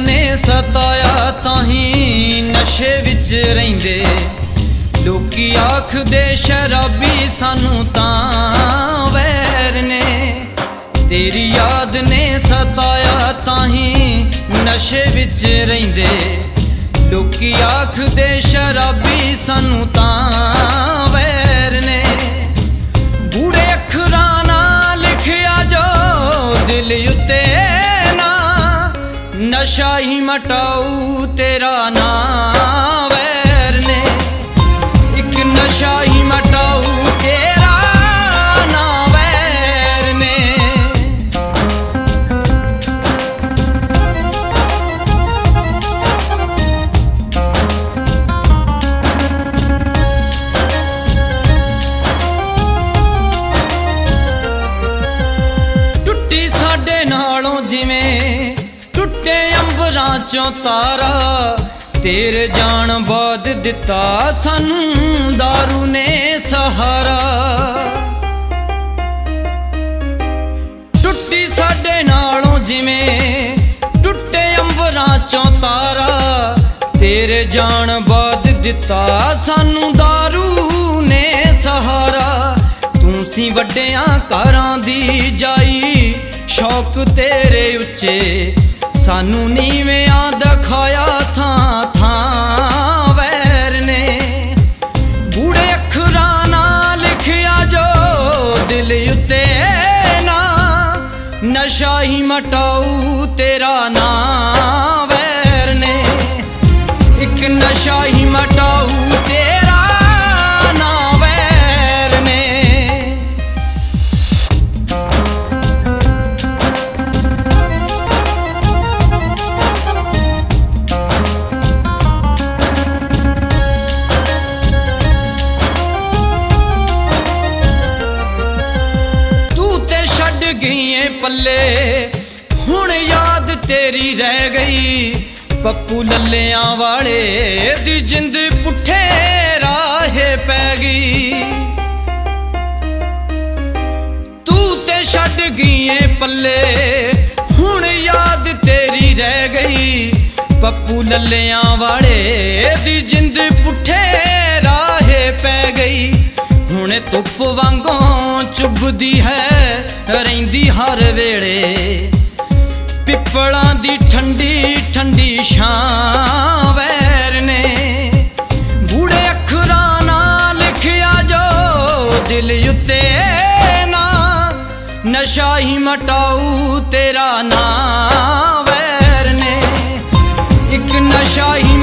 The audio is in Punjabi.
ਨੇ ਸਤਾਇਆ ਤਾਂ ਹੀ ਨਸ਼ੇ ਵਿੱਚ ਰਹਿੰਦੇ। ਲੋਕੀ ਆਖਦੇ ਸ਼ਰਾਬੀ ਸਾਨੂੰ ਤਾਂ ਵੈਰ ਨੇ। ਤੇਰੀ ਯਾਦ ਨੇ ਸਤਾਇਆ ਤਾਂ ਹੀ ਨਸ਼ੇ ਵਿੱਚ ਰਹਿੰਦੇ। ਲੋਕੀ ਆਖਦੇ ਸ਼ਰਾਬੀ ਸਾਨੂੰ ਤਾਂ ਸ਼ਾਹੀ ਮਟਾਊ ਤੇਰਾ ਨਾਮ ਅੰਬਰਾਂ ਚੋਂ ਤਾਰਾ ਤੇਰੇ ਜਾਣ ਬਾਅਦ ਦਿੱਤਾ ਸਾਨੂੰ दारू ਨੇ ਸਹਾਰਾ ਟੁੱਟੀ ਸਾਡੇ ਨਾਲੋਂ ਜਿਵੇਂ ਟੁੱਟੇ ਅੰਬਰਾਂ ਚੋਂ ਤਾਰਾ ਤੇਰੇ ਜਾਣ ਬਾਅਦ ਦਿੱਤਾ ਸਾਨੂੰ दारू ਨੇ ਸਹਾਰਾ ਤੂੰ ਸੀ ਵੱਡਿਆਂ ਘਰਾਂ ਦੀ ਜਾਈ ਸ਼ੌਕ ਤੇਰੇ ਉੱਚੇ ਸਾਨੂੰ ਨੀਵਿਆਂ ਦਿਖਾਇਆ ਥਾਂ ਥਾਂ ਵੈਰ ਨੇ। ਗੂੜੇ ਅੱਖਰਾਂ ਨਾਲ ਲਿਖਿਆ ਜੋ ਦਿਲ ਉੱਤੇ ਨਾ। ਨਸ਼ਾ ਹੀ ਮਟਾਊ ਤੇਰਾ ਨਾਂ ਵੈਰ ਨੇ। ਇੱਕ ਨਸ਼ਾ ਹੀ ਮਟਾਊ ਪੱਲੇ। ਹੁਣ ਯਾਦ ਤੇਰੀ ਰਹਿ ਗਈ, ਪੱਪੂ ਲੱਲਿਆਂ ਵਾਲੇ ਦੀ ਜਿੰਦ ਪੁੱਠੇ ਰਾਹੇ ਪੈ ਗਈ। ਤੂੰ ਤੇ ਛੱਡ ਗਈ ਪੱਲੇ, ਹੁਣ ਯਾਦ ਤੇਰੀ ਰਹਿ ਗਈ, ਪੱਪੂ ਲੱਲਿਆਂ ਵਾਲੇ ਦੀ ਜਿੰਦ ਪੁੱਠੇ ਹੁਣ ਧੁੱਪ ਵਾਂਗੋਂ ਚੁੱਭਦੀ ਹੈ, ਰਹਿੰਦੀ ਹਰ ਵੇਲੇ। ਪਿੱਪਲਾਂ ਦੀ ਠੰਡੀ ਠੰਡੀ ਛਾਂ ਵੈਰ ਨੇ। ਗੂੜੇ ਅੱਖਰਾਂ ਨਾਲ ਲਿਖਿਆ ਜੋ ਦਿਲ ਉੱਤੇ ਨਾ। ਨਸ਼ਾ ਹੀ ਮਟਾਊ ਤੇਰਾ ਨਾਂ ਵੈਰ ਨੇ। ਇੱਕ ਨਸ਼ਾ ਹੀ